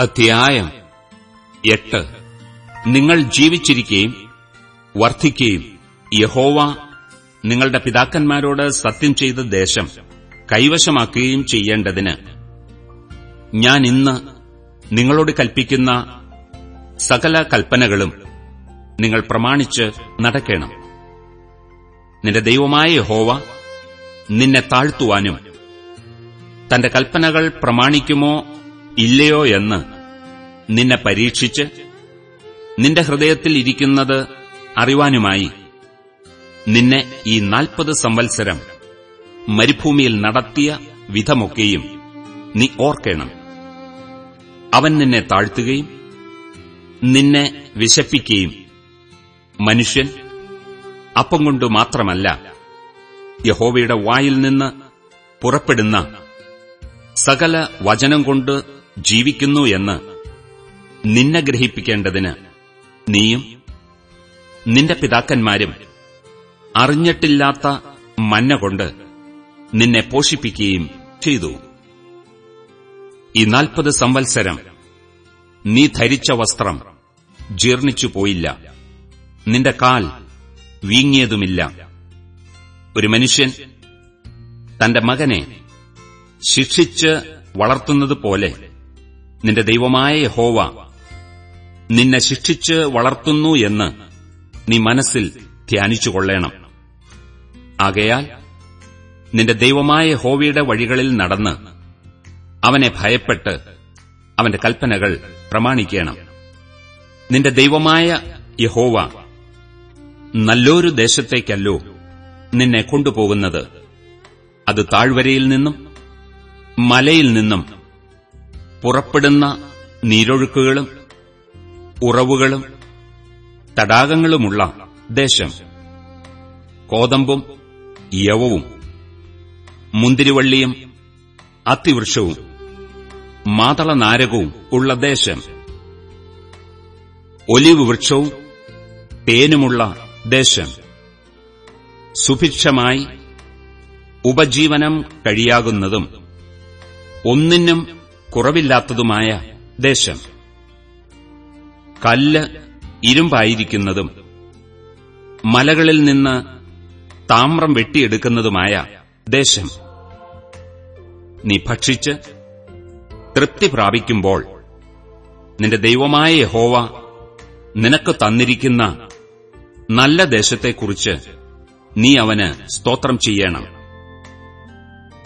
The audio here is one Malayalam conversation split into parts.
അധ്യായം എട്ട്. നിങ്ങൾ ജീവിച്ചിരിക്കുകയും വർദ്ധിക്കുകയും യഹോവ നിങ്ങളുടെ പിതാക്കന്മാരോട് സത്യം ചെയ്ത ദേശം കൈവശമാക്കുകയും ചെയ്യേണ്ടതിന് ഞാൻ ഇന്ന് നിങ്ങളോട് കൽപ്പിക്കുന്ന സകല കൽപ്പനകളും നിങ്ങൾ പ്രമാണിച്ച് നടക്കണം. നിന്റെ ദൈവമായ യഹോവ നിന്നെ താഴ്ത്തുവാനും തന്റെ കൽപ്പനകൾ പ്രമാണിക്കുമോ ഇല്ലയോ എന്ന് നിന്നെ പരീക്ഷിച്ച് നിന്റെ ഹൃദയത്തിൽ ഇരിക്കുന്നത് അറിവാനുമായി നിന്നെ ഈ നാൽപ്പത് സംവത്സരം മരുഭൂമിയിൽ നടത്തിയ വിധമൊക്കെയും നീ ഓർക്കണം. അവൻ നിന്നെ താഴ്ത്തുകയും നിന്നെ വിശപ്പിക്കുകയും മനുഷ്യൻ അപ്പം കൊണ്ടു മാത്രമല്ല യഹോവയുടെ വായിൽ നിന്ന് പുറപ്പെടുന്ന സകല വചനം കൊണ്ട് ജീവിക്കുന്നു എന്ന് നിന്നെ ഗ്രഹിപ്പിക്കേണ്ടതിന് നീയും നിന്റെ പിതാക്കന്മാരും അറിഞ്ഞിട്ടില്ലാത്ത മന്ന കൊണ്ട് നിന്നെ പോഷിപ്പിക്കുകയും ചെയ്തു. ഈ നാൽപ്പത് സംവത്സരം നീ ധരിച്ച വസ്ത്രം ജീർണിച്ചു പോയില്ല. നിന്റെ കാൽ വീങ്ങിയതുമില്ല. ഒരു മനുഷ്യൻ തന്റെ മകനെ ശിക്ഷിച്ച് വളർത്തുന്നതുപോലെ നിന്റെ ദൈവമായ യഹോവ നിന്നെ ശിക്ഷിച്ച് വളർത്തുന്നു എന്ന് നീ മനസ്സിൽ ധ്യാനിച്ചുകൊള്ളേണം ആകയാൽ നിന്റെ ദൈവമായ യഹോവയുടെ വഴികളിൽ നടന്ന് അവനെ ഭയപ്പെട്ട് അവന്റെ കൽപ്പനകൾ പ്രമാണിക്കണം. നിന്റെ ദൈവമായ യഹോവ നല്ലൊരു ദേശത്തേക്കല്ലോ നിന്നെ കൊണ്ടുപോകുന്നത്. അത് താഴ്വരയിൽ നിന്നും മലയിൽ നിന്നും പുറപ്പെടുന്ന നീരൊഴുക്കുകളും ഉറവുകളും തടാകങ്ങളുമുള്ള ദേശം. കോതമ്പും യവവും മുന്തിരിവള്ളിയും അത്തിവൃക്ഷവും മാതളനാരകവും ഉള്ള ദേശം. ഒലിവ് വൃക്ഷവും തേനുമുള്ള ദേശം. സുഭിക്ഷമായി ഉപജീവനം കഴിയാകുന്നതും ഒന്നിനും കുറവില്ലാത്തതുമായ ദേശം. കല്ല് ഇരുമ്പായിരിക്കുന്നതും മലകളിൽ നിന്ന് താമ്രം വെട്ടിയെടുക്കുന്നതുമായ ദേശം. നീ ഭക്ഷിച്ച് തൃപ്തി പ്രാപിക്കുമ്പോൾ നിന്റെ ദൈവമായ യഹോവ നിനക്ക് തന്നിരിക്കുന്ന നല്ല ദേശത്തെക്കുറിച്ച് നീ അവന് സ്തോത്രം ചെയ്യണം.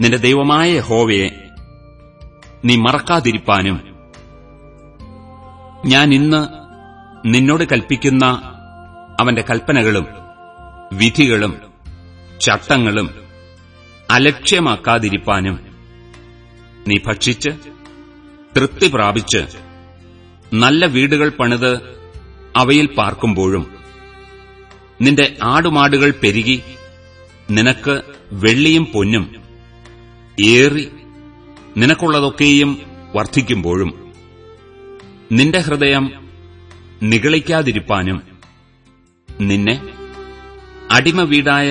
നിന്റെ ദൈവമായ യഹോവയെ നീ മറക്കാതിരിപ്പാനും. ഞാൻ ഇന്ന് നിന്നോട് കൽപ്പിക്കുന്ന അവന്റെ കൽപ്പനകളും വിധികളും ചട്ടങ്ങളും അലക്ഷ്യമാക്കാതിരിപ്പാനും നീ ഭക്ഷിച്ച് തൃപ്തി പ്രാപിച്ച് നല്ല വീടുകൾ പണിത് അവയിൽ പാർക്കുമ്പോഴും നിന്റെ ആടുമാടുകൾ പെരുകി നിനക്ക് വെള്ളിയും പൊന്നും ഏറി നിനക്കുള്ളതൊക്കെയും വർദ്ധിക്കുമ്പോഴും നിന്റെ ഹൃദയം നിഗളിക്കാതിരിപ്പാനും നിന്നെ അടിമ വീടായ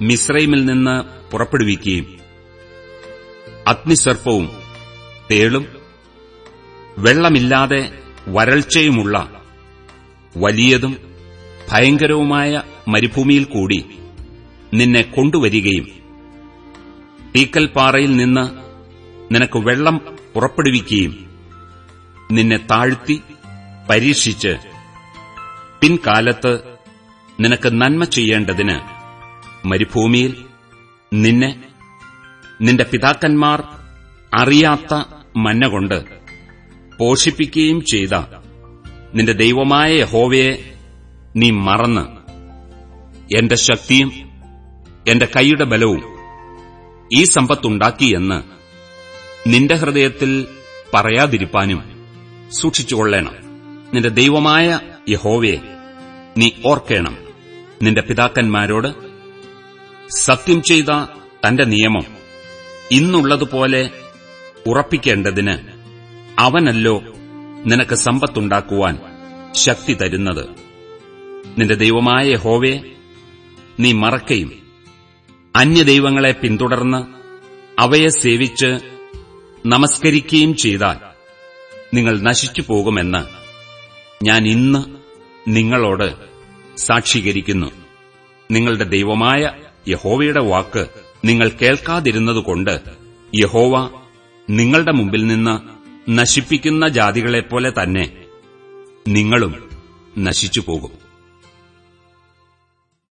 മിശ്രൈമിൽ നിന്ന് പുറപ്പെടുവിക്കുകയും അഗ്നിസർപ്പവും തേളും വെള്ളമില്ലാതെ വരൾച്ചയുമുള്ള വലിയതും ഭയങ്കരവുമായ മരുഭൂമിയിൽ കൂടി നിന്നെ കൊണ്ടുവരികയും തീക്കൽപ്പാറയിൽ നിന്ന് നിനക്ക് വെള്ളം പുറപ്പെടുവിക്കുകയും നിന്നെ താഴ്ത്തി പരീക്ഷിച്ച് പിൻകാലത്ത് നിനക്ക് നന്മ ചെയ്യേണ്ടതിന് മരുഭൂമിയിൽ നിന്നെ നിന്റെ പിതാക്കന്മാർ അറിയാത്ത മന്ന കൊണ്ട് പോഷിപ്പിക്കുകയും ചെയ്ത നിന്റെ ദൈവമായ യഹോവയെ നീ മറന്ന് എന്റെ ശക്തിയും എന്റെ കൈയുടെ ബലവും ഈ സമ്പത്തുണ്ടാക്കിയെന്ന് നിന്റെ ഹൃദയത്തിൽ പറയാതിരിപ്പാനും സൂക്ഷിച്ചുകൊള്ളേണം നിന്റെ ദൈവമായ യഹോവയെ നീ ഓർക്കേണം. നിന്റെ പിതാക്കന്മാരോട് സത്യം ചെയ്ത തന്റെ നിയമം ഇന്നുള്ളതുപോലെ ഉറപ്പിക്കേണ്ടതിന് അവനല്ലോ നിനക്ക് സമ്പത്തുണ്ടാക്കുവാൻ ശക്തി തരുന്നത്. നിന്റെ ദൈവമായ ഹോവയെ നീ മറക്കയും അന്യദൈവങ്ങളെ പിന്തുടർന്ന് അവയെ സേവിച്ച് നമസ്കരിക്കുകയും ചെയ്താൽ നിങ്ങൾ നശിച്ചു പോകുമെന്ന് ഞാൻ ഇന്ന് നിങ്ങളോട് സാക്ഷീകരിക്കുന്നു. നിങ്ങളുടെ ദൈവമായ യഹോവയുടെ വാക്ക് നിങ്ങൾ കേൾക്കാതിരുന്നതുകൊണ്ട് യഹോവ നിങ്ങളുടെ മുമ്പിൽ നിന്ന് നശിപ്പിക്കുന്ന ജാതികളെപ്പോലെ തന്നെ നിങ്ങളും നശിച്ചുപോകും